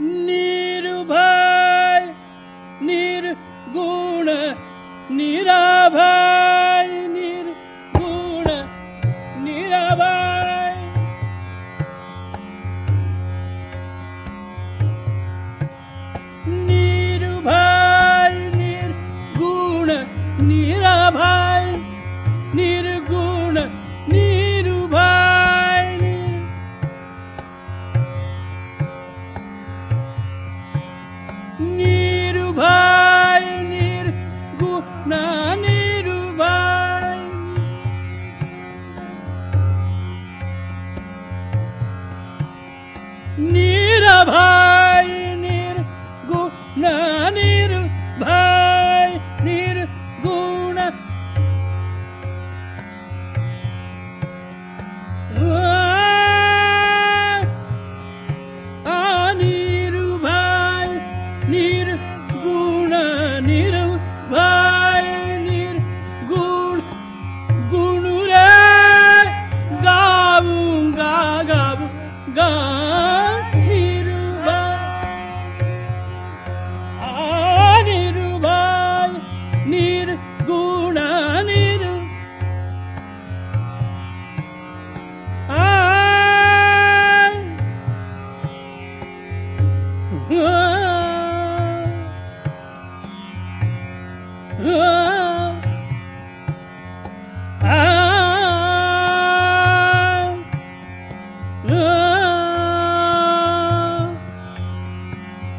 निर्भय निरभय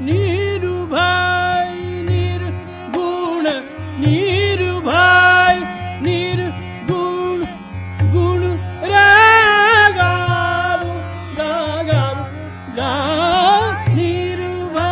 निरुभाय निर्गुण निरुभाय निर्गुण गुण रागाबु गागाबु गा निराभाय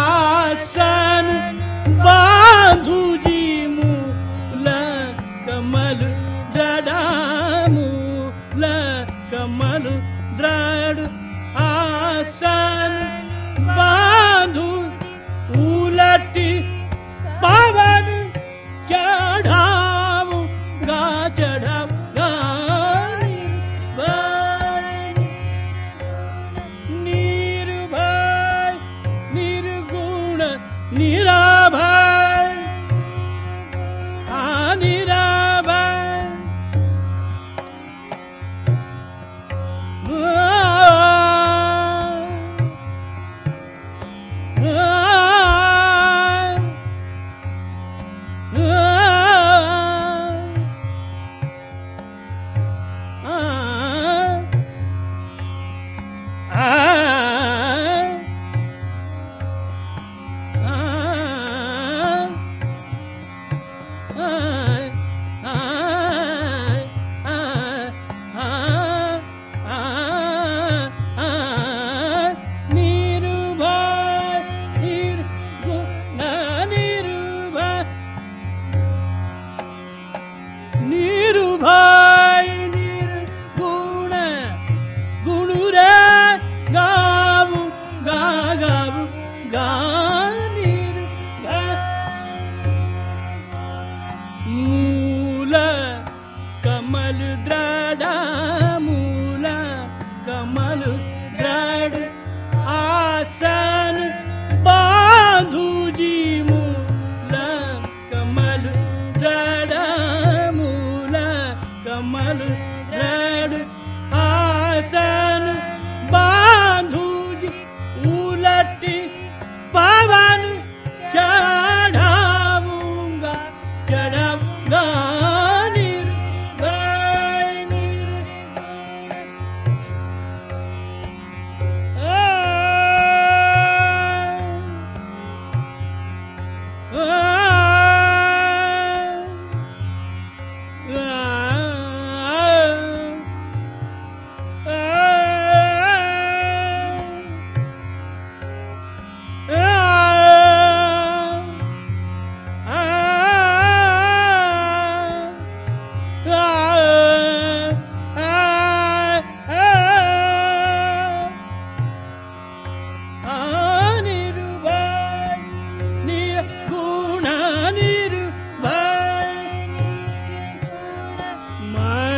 आसन बांधुजी मूल कमल द्रढ मूल कमल द्रढ आसन बांधु उलटी चढ़ाऊ गा 嗯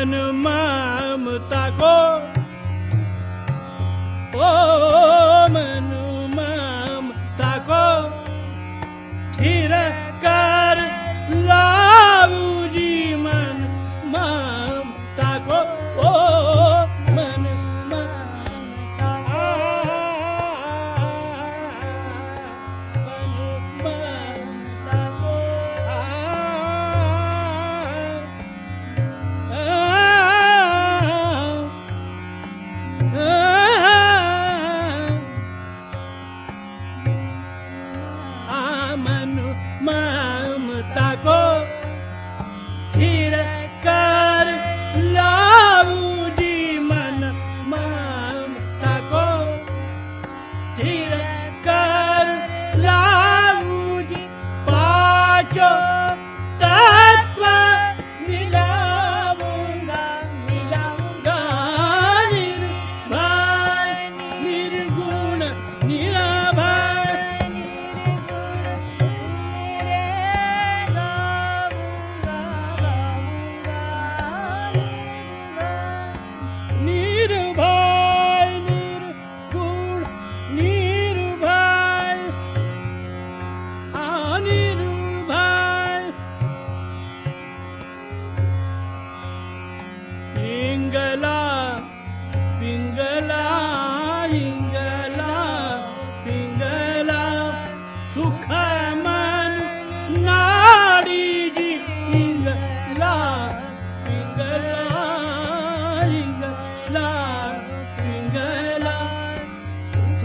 मन ममता को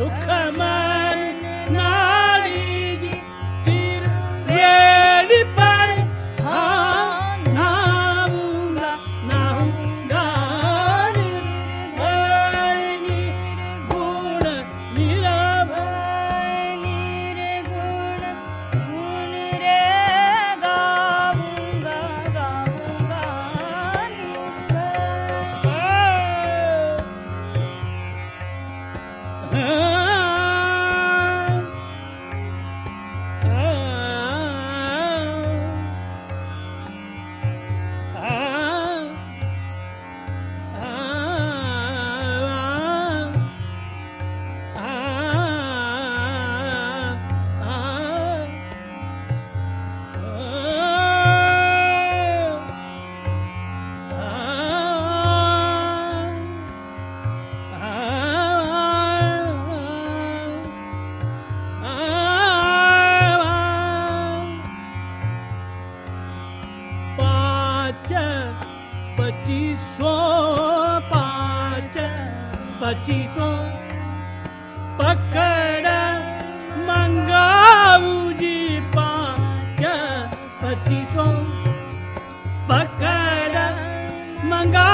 Come on. Manga.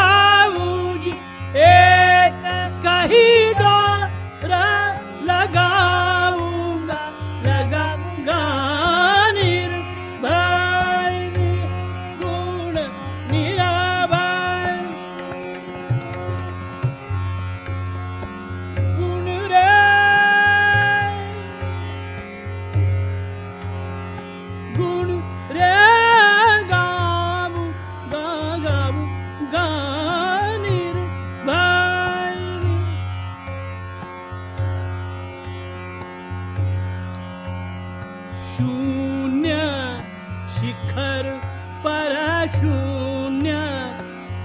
शून्य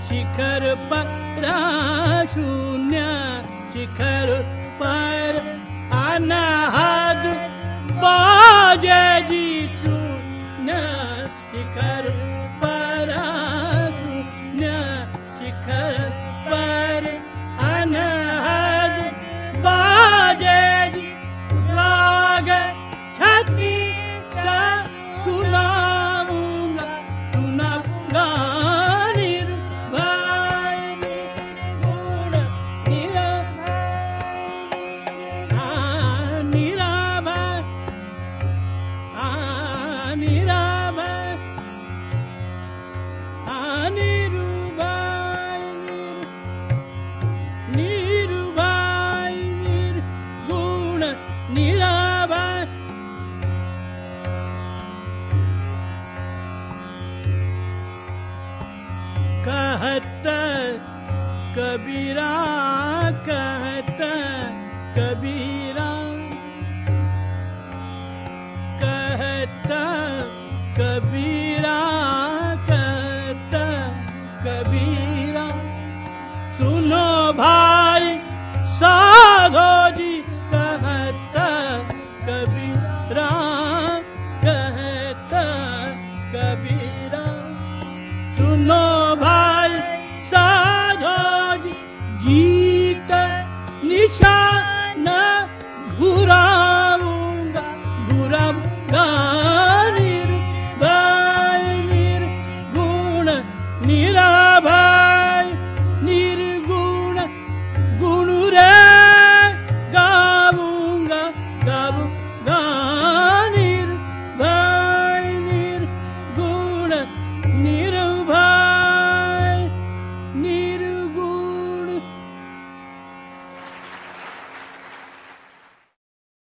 शिखर पर शून्य शिखर पर अनहद बाजे जी शून्य शिखर कहता कभी